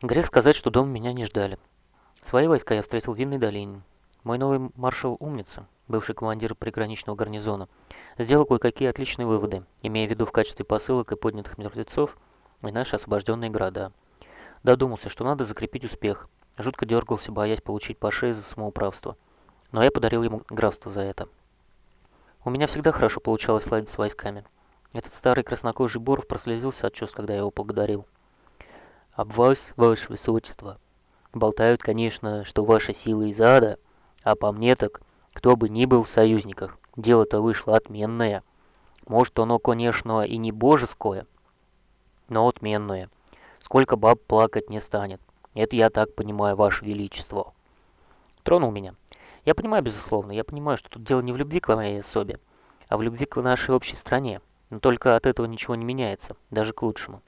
Грех сказать, что дома меня не ждали. Свои войска я встретил в Винной долине. Мой новый маршал Умница, бывший командир приграничного гарнизона, сделал кое-какие отличные выводы, имея в виду в качестве посылок и поднятых мертвецов и наши освобожденные города. Додумался, что надо закрепить успех. Жутко дергался, боясь получить по шее за самоуправство. Но я подарил ему графство за это. У меня всегда хорошо получалось ладить с войсками. Этот старый краснокожий Боров прослезился от чувств, когда я его благодарил. «Об вас, ваше высочество. Болтают, конечно, что ваша сила из ада, а по мне так, кто бы ни был в союзниках, дело-то вышло отменное. Может, оно, конечно, и не божеское, но отменное. Сколько баб плакать не станет. Это я так понимаю, ваше величество». Тронул меня. Я понимаю, безусловно, я понимаю, что тут дело не в любви к моей особе, а в любви к нашей общей стране. Но только от этого ничего не меняется, даже к лучшему.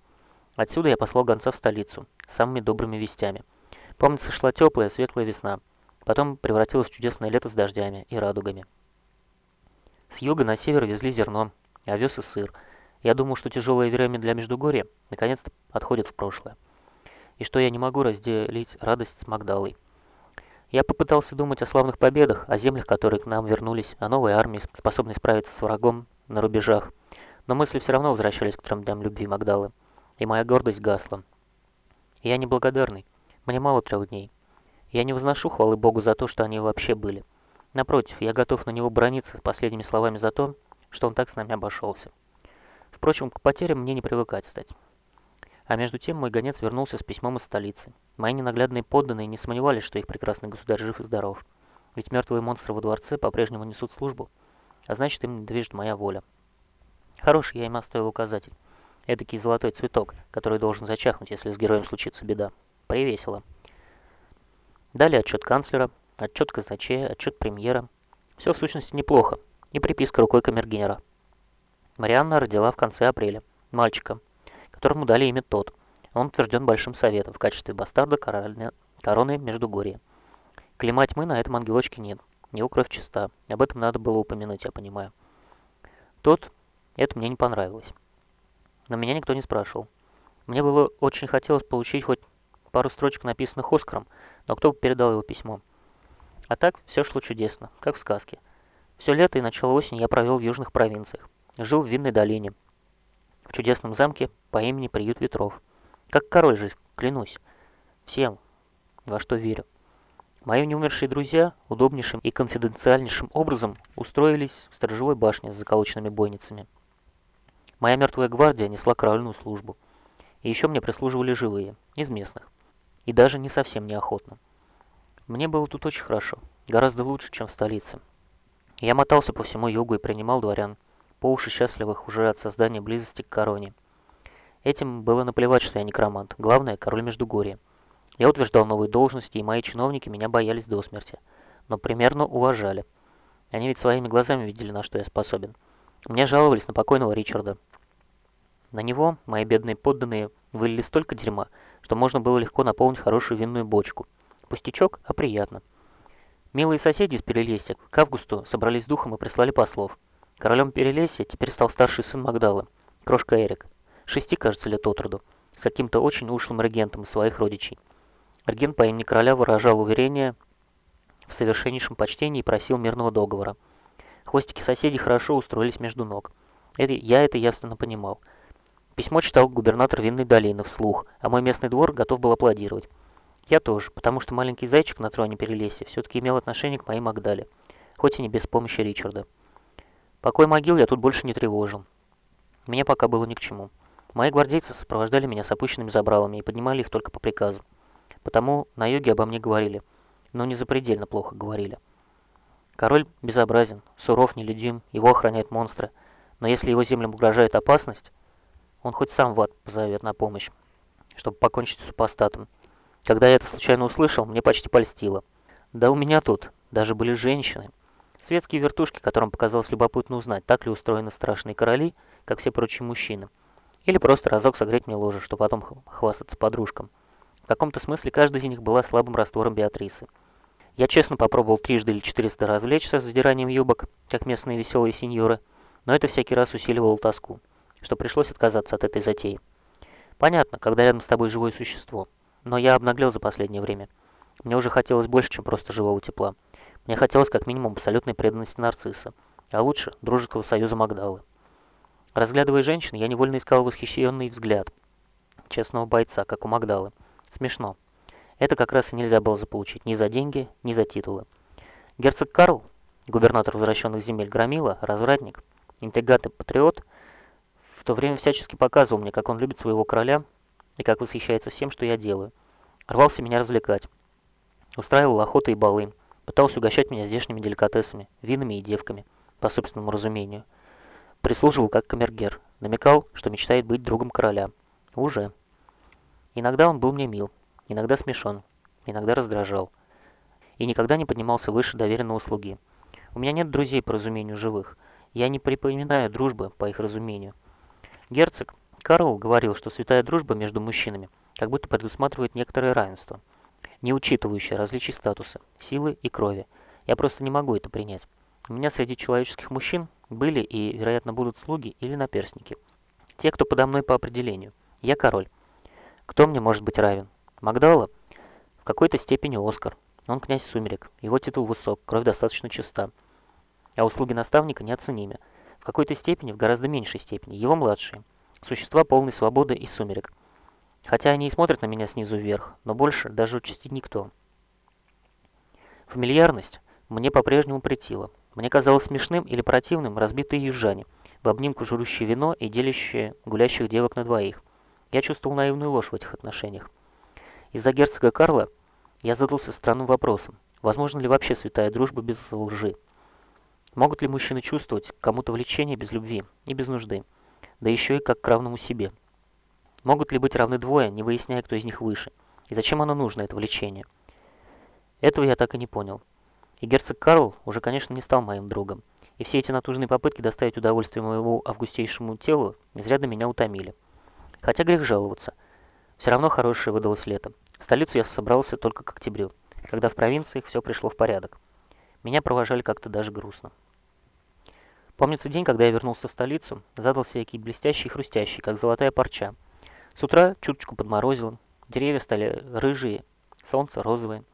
Отсюда я послал гонца в столицу, с самыми добрыми вестями. Помнится, шла теплая, светлая весна. Потом превратилась в чудесное лето с дождями и радугами. С юга на север везли зерно, овес и сыр. Я думал, что тяжелое время для Междугорья наконец-то отходит в прошлое. И что я не могу разделить радость с Магдалой. Я попытался думать о славных победах, о землях, которые к нам вернулись, о новой армии, способной справиться с врагом на рубежах. Но мысли все равно возвращались к трем дням любви Магдалы, и моя гордость гасла. Я неблагодарный, мне мало трех дней. Я не возношу хвалы Богу за то, что они вообще были. Напротив, я готов на него брониться последними словами за то, что он так с нами обошелся. Впрочем, к потерям мне не привыкать стать. А между тем мой гонец вернулся с письмом из столицы. Мои ненаглядные подданные не сомневались, что их прекрасный государь жив и здоров. Ведь мертвые монстры во дворце по-прежнему несут службу, а значит им движет моя воля. Хороший я им оставил указатель. Эдакий золотой цветок, который должен зачахнуть, если с героем случится беда. Привесело. Далее отчет канцлера, отчет казначея, отчет премьера. Все в сущности неплохо. И приписка рукой камергенера. Марианна родила в конце апреля. Мальчика, которому дали имя Тот. Он утвержден Большим Советом в качестве бастарда короны, короны Междугорья. Клима тьмы на этом ангелочке нет. Его кровь чиста. Об этом надо было упомянуть, я понимаю. Тот, это мне не понравилось. Но меня никто не спрашивал. Мне было очень хотелось получить хоть пару строчек, написанных Оскаром, но кто бы передал его письмо. А так все шло чудесно, как в сказке. Все лето и начало осени я провел в южных провинциях. Жил в Винной долине, в чудесном замке по имени Приют Ветров. Как король же, клянусь. Всем, во что верю. Мои неумершие друзья удобнейшим и конфиденциальнейшим образом устроились в сторожевой башне с заколоченными бойницами. Моя мертвая гвардия несла корольную службу. И еще мне прислуживали живые, из местных. И даже не совсем неохотно. Мне было тут очень хорошо, гораздо лучше, чем в столице. Я мотался по всему югу и принимал дворян, по уши счастливых уже от создания близости к короне. Этим было наплевать, что я некромант. Главное, король Междугорья. Я утверждал новые должности, и мои чиновники меня боялись до смерти. Но примерно уважали. Они ведь своими глазами видели, на что я способен. Мне жаловались на покойного Ричарда. На него мои бедные подданные вылили столько дерьма, что можно было легко наполнить хорошую винную бочку. Пустячок, а приятно. Милые соседи из Перелесья к августу собрались с духом и прислали послов. Королем Перелесья теперь стал старший сын Магдалы, крошка Эрик. Шести, кажется, лет от роду, с каким-то очень ушлым регентом из своих родичей. Регент по имени короля выражал уверение в совершеннейшем почтении и просил мирного договора. Хвостики соседей хорошо устроились между ног. Это, я это ясно понимал. Письмо читал губернатор Винной долины вслух, а мой местный двор готов был аплодировать. Я тоже, потому что маленький зайчик на троне Перелесья все-таки имел отношение к моей Магдале, хоть и не без помощи Ричарда. Покой могил я тут больше не тревожил. Мне пока было ни к чему. Мои гвардейцы сопровождали меня с опущенными забралами и поднимали их только по приказу. Потому на юге обо мне говорили, но не запредельно плохо говорили. Король безобразен, суров, нелюдим, его охраняют монстры, но если его землям угрожает опасность, он хоть сам в ад позовет на помощь, чтобы покончить с супостатом. Когда я это случайно услышал, мне почти польстило. Да у меня тут даже были женщины. Светские вертушки, которым показалось любопытно узнать, так ли устроены страшные короли, как все прочие мужчины. Или просто разок согреть мне ложе, чтобы потом хвастаться подружкам. В каком-то смысле каждая из них была слабым раствором Беатрисы. Я честно попробовал трижды или четыреста развлечься с задиранием юбок, как местные веселые сеньоры, но это всякий раз усиливало тоску, что пришлось отказаться от этой затеи. Понятно, когда рядом с тобой живое существо. но я обнаглел за последнее время. Мне уже хотелось больше, чем просто живого тепла. Мне хотелось как минимум абсолютной преданности нарцисса, а лучше дружеского союза Магдалы. Разглядывая женщин, я невольно искал восхищенный взгляд честного бойца, как у Магдалы. Смешно. Это как раз и нельзя было заполучить ни за деньги, ни за титулы. Герцог Карл, губернатор возвращенных земель Громила, развратник, интригат и патриот, в то время всячески показывал мне, как он любит своего короля и как восхищается всем, что я делаю. Рвался меня развлекать. Устраивал охоты и балы, пытался угощать меня здешними деликатесами, винами и девками, по собственному разумению. Прислуживал как камергер, намекал, что мечтает быть другом короля. Уже. Иногда он был мне мил, иногда смешон, иногда раздражал. И никогда не поднимался выше доверенного слуги. У меня нет друзей по разумению живых. Я не припоминаю дружбы по их разумению. Герцог Карл говорил, что святая дружба между мужчинами как будто предусматривает некоторое равенство, не учитывающее различий статуса, силы и крови. Я просто не могу это принять. У меня среди человеческих мужчин были и, вероятно, будут слуги или наперстники. Те, кто подо мной по определению. Я король. Кто мне может быть равен? Магдала? В какой-то степени Оскар. Он князь Сумерек. Его титул высок, кровь достаточно чиста. А услуги наставника неоценимы. В какой-то степени, в гораздо меньшей степени, его младшие. Существа полной свободы и сумерек. Хотя они и смотрят на меня снизу вверх, но больше даже участить никто. Фамильярность мне по-прежнему претила. Мне казалось смешным или противным разбитые южане, в обнимку жрущие вино и делящие гулящих девок на двоих. Я чувствовал наивную ложь в этих отношениях. Из-за герцога Карла я задался странным вопросом. Возможно ли вообще святая дружба без лжи? Могут ли мужчины чувствовать кому-то влечение без любви и без нужды, да еще и как к равному себе? Могут ли быть равны двое, не выясняя, кто из них выше? И зачем оно нужно, это влечение? Этого я так и не понял. И герцог Карл уже, конечно, не стал моим другом. И все эти натужные попытки доставить удовольствие моему августейшему телу изрядно меня утомили. Хотя грех жаловаться. Все равно хорошее выдалось лето. В столицу я собрался только к октябрю, когда в провинциях все пришло в порядок. Меня провожали как-то даже грустно. Помнится день, когда я вернулся в столицу, задался всякий блестящий и хрустящий, как золотая парча. С утра чуточку подморозило, деревья стали рыжие, солнце розовое.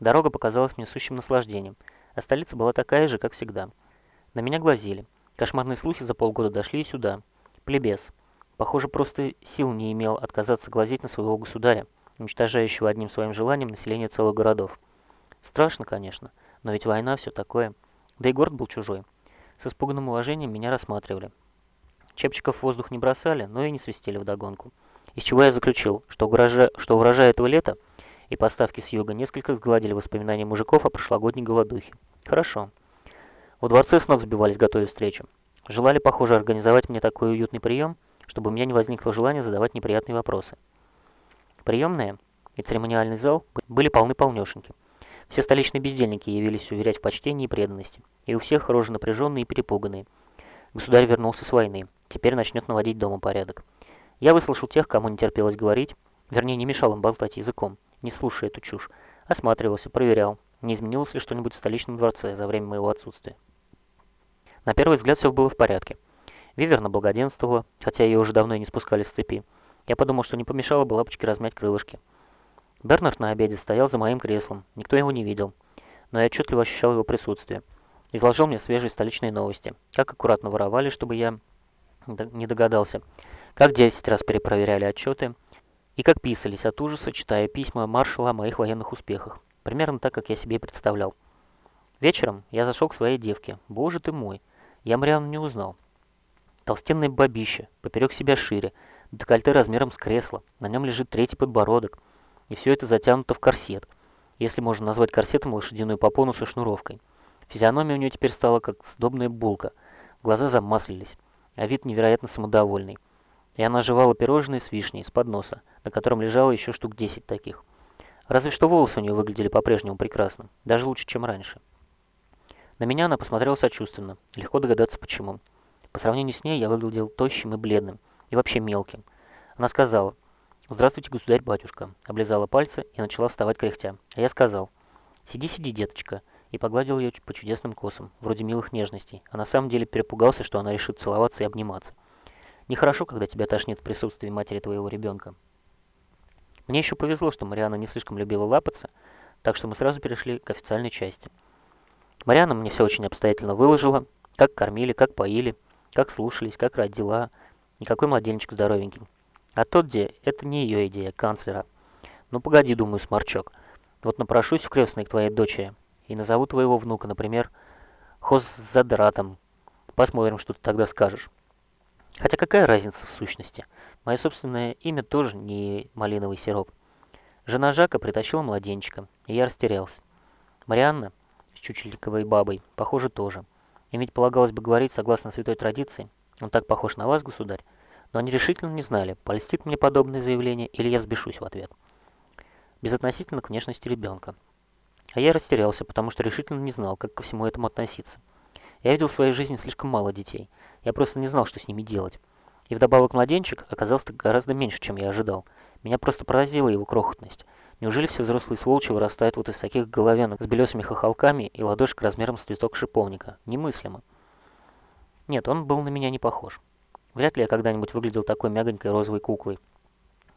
Дорога показалась мне сущим наслаждением, а столица была такая же, как всегда. На меня глазели. Кошмарные слухи за полгода дошли и сюда. Плебес. Похоже, просто сил не имел отказаться глазеть на своего государя, уничтожающего одним своим желанием население целых городов. Страшно, конечно, но ведь война все такое. Да и город был чужой. С испуганным уважением меня рассматривали. Чепчиков в воздух не бросали, но и не свистели вдогонку. Из чего я заключил, что, урожай, что урожай этого лета и поставки с юга несколько сгладили воспоминания мужиков о прошлогодней голодухе. Хорошо. В дворце снова сбивались, готовя встречу. Желали, похоже, организовать мне такой уютный прием, чтобы у меня не возникло желания задавать неприятные вопросы. Приемная и церемониальный зал были полны-полнешеньки. Все столичные бездельники явились уверять в почтении и преданности, и у всех рожи напряженные и перепуганные. Государь вернулся с войны, теперь начнет наводить дома порядок. Я выслушал тех, кому не терпелось говорить, вернее, не мешал им болтать языком, не слушая эту чушь, осматривался, проверял, не изменилось ли что-нибудь в столичном дворце за время моего отсутствия. На первый взгляд все было в порядке. Виверна благоденствовала, хотя ее уже давно и не спускали с цепи. Я подумал, что не помешало бы лапочке размять крылышки. Бернард на обеде стоял за моим креслом, никто его не видел, но я отчетливо ощущал его присутствие. Изложил мне свежие столичные новости, как аккуратно воровали, чтобы я не догадался, как 10 раз перепроверяли отчеты, и как писались от ужаса, читая письма маршала о моих военных успехах. Примерно так, как я себе представлял. Вечером я зашел к своей девке. Боже ты мой, я Марианну не узнал. Толстенное бабище, поперек себя шире, декольте размером с кресло, на нем лежит третий подбородок, и все это затянуто в корсет, если можно назвать корсетом лошадиную попону со шнуровкой. Физиономия у нее теперь стала как сдобная булка, глаза замаслились, а вид невероятно самодовольный. И она жевала пирожные с вишней с подноса, на котором лежало еще штук 10 таких. Разве что волосы у нее выглядели по-прежнему прекрасно, даже лучше, чем раньше. На меня она посмотрела сочувственно, легко догадаться почему. По сравнению с ней я выглядел тощим и бледным, и вообще мелким. Она сказала, «Здравствуйте, государь-батюшка», облизала пальцы и начала вставать кряхтя. А я сказал, «Сиди, сиди, деточка», и погладил ее по чудесным косам, вроде милых нежностей, а на самом деле перепугался, что она решит целоваться и обниматься. Нехорошо, когда тебя тошнит в присутствии матери твоего ребенка. Мне еще повезло, что Мариана не слишком любила лапаться, так что мы сразу перешли к официальной части. Мариана мне все очень обстоятельно выложила, как кормили, как поили, как слушались, как родила, никакой младенчик здоровенький. А тот где, это не ее идея, канцлера. Ну погоди, думаю, сморчок. Вот напрошусь в крестной к твоей дочери и назову твоего внука, например, Хоззадратом. Посмотрим, что ты тогда скажешь. Хотя какая разница в сущности? Мое собственное имя тоже не малиновый сироп. Жена Жака притащила младенчика, и я растерялся. Марианна с чучеликовой бабой, похоже, тоже. Им ведь полагалось бы говорить согласно святой традиции. Он так похож на вас, государь. Но они решительно не знали, польстит мне подобное заявление или я взбешусь в ответ. Безотносительно к внешности ребенка. А я растерялся, потому что решительно не знал, как ко всему этому относиться. Я видел в своей жизни слишком мало детей. Я просто не знал, что с ними делать. И вдобавок младенчик оказался гораздо меньше, чем я ожидал. Меня просто поразила его крохотность. Неужели все взрослые сволочи вырастают вот из таких головенок с белесыми хохолками и ладошек размером с цветок шиповника? Немыслимо. Нет, он был на меня не похож. Вряд ли я когда-нибудь выглядел такой мягонькой розовой куклой.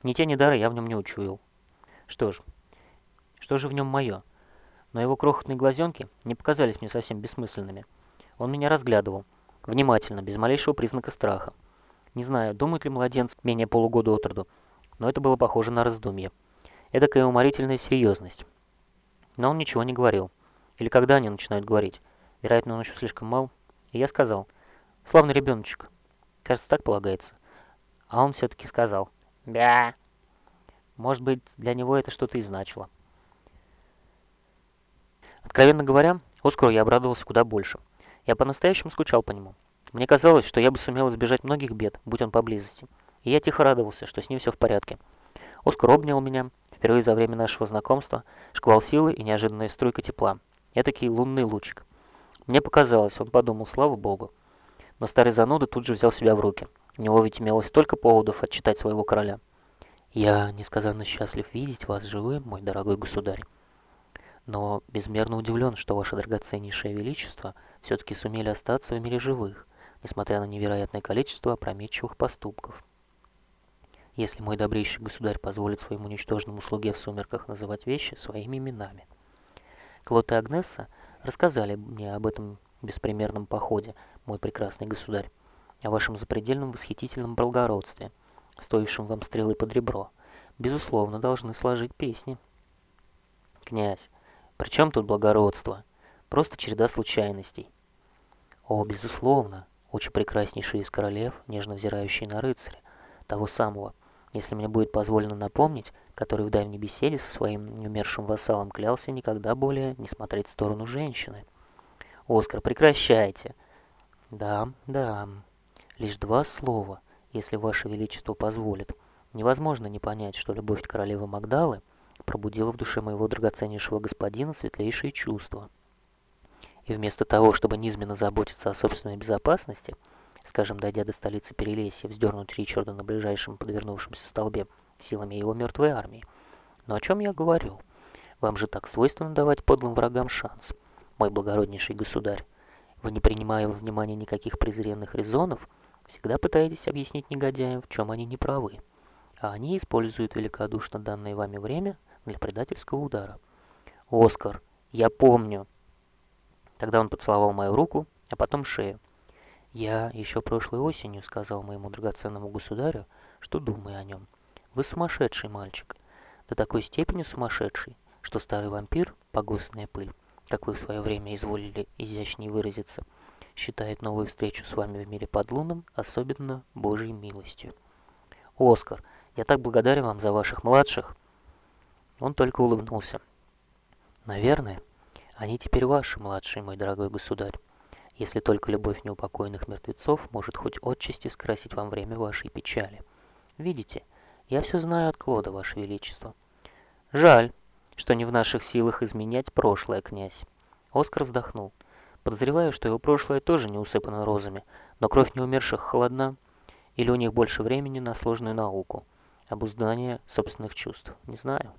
Ни те, ни дары я в нем не учуял. Что ж, что же в нем мое? Но его крохотные глазенки не показались мне совсем бессмысленными. Он меня разглядывал, внимательно, без малейшего признака страха. Не знаю, думает ли младенец менее полугода от роду, но это было похоже на раздумье. Эдакая уморительная серьезность. Но он ничего не говорил. Или когда они начинают говорить. Вероятно, он еще слишком мал. И я сказал, славный ребеночек. Кажется, так полагается. А он все-таки сказал, «Бя». Может быть, для него это что-то и значило. Откровенно говоря, Оскару я обрадовался куда больше. Я по-настоящему скучал по нему. Мне казалось, что я бы сумел избежать многих бед, будь он поблизости. И я тихо радовался, что с ним все в порядке. Оскар обнял меня, впервые за время нашего знакомства, шквал силы и неожиданная струйка тепла. Этакий лунный лучик. Мне показалось, он подумал, слава богу. Но старый зануда тут же взял себя в руки. У него ведь имелось столько поводов отчитать своего короля. «Я несказанно счастлив видеть вас живым, мой дорогой государь но безмерно удивлен, что ваше драгоценнейшее величество все-таки сумели остаться в мире живых, несмотря на невероятное количество опрометчивых поступков. Если мой добрейший государь позволит своему ничтожному слуге в сумерках называть вещи своими именами. Клод и Агнесса рассказали мне об этом беспримерном походе, мой прекрасный государь, о вашем запредельном восхитительном благородстве, стоившем вам стрелы под ребро. Безусловно, должны сложить песни. Князь, причем тут благородство? Просто череда случайностей. О, безусловно, очень прекраснейший из королев, нежно взирающий на рыцаря, того самого, если мне будет позволено напомнить, который в давней беседе со своим умершим вассалом клялся никогда более не смотреть в сторону женщины. «Оскар, прекращайте!» «Да, да, лишь два слова, если Ваше Величество позволит. Невозможно не понять, что любовь королевы Магдалы пробудила в душе моего драгоценнейшего господина светлейшие чувства. И вместо того, чтобы низменно заботиться о собственной безопасности, скажем, дойдя до столицы Перелесья, вздернуть Ричарда на ближайшем подвернувшемся столбе силами его мертвой армии. Но о чем я говорю? Вам же так свойственно давать подлым врагам шанс, мой благороднейший государь. Вы, не принимая во внимание никаких презренных резонов, всегда пытаетесь объяснить негодяям, в чем они не правы. А они используют великодушно данное вами время – для предательского удара. «Оскар, я помню!» Тогда он поцеловал мою руку, а потом шею. «Я еще прошлой осенью сказал моему драгоценному государю, что думаю о нем. Вы сумасшедший мальчик. До такой степени сумасшедший, что старый вампир, погостная пыль, как вы в свое время изволили изящнее выразиться, считает новую встречу с вами в мире под луном особенно Божьей милостью. Оскар, я так благодарен вам за ваших младших, он только улыбнулся. «Наверное, они теперь ваши, младший мой дорогой государь, если только любовь неупокоенных мертвецов может хоть отчасти скрасить вам время вашей печали. Видите, я все знаю от Клода, ваше величество. Жаль, что не в наших силах изменять прошлое, князь». Оскар вздохнул. Подозреваю, что его прошлое тоже не усыпано розами, но кровь неумерших холодна, или у них больше времени на сложную науку, обуздание собственных чувств, не знаю.